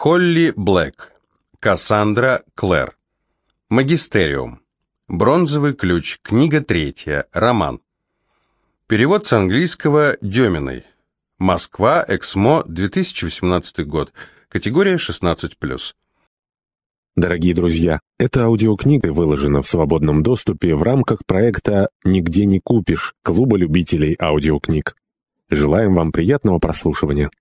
Холли Блэк. Кассандра Клэр. Магистериум. Бронзовый ключ. Книга третья. Роман. Перевод с английского Деминой. Москва, Эксмо, 2018 год. Категория 16+. Дорогие друзья, эта аудиокнига выложена в свободном доступе в рамках проекта «Нигде не купишь» Клуба любителей аудиокниг. Желаем вам приятного прослушивания.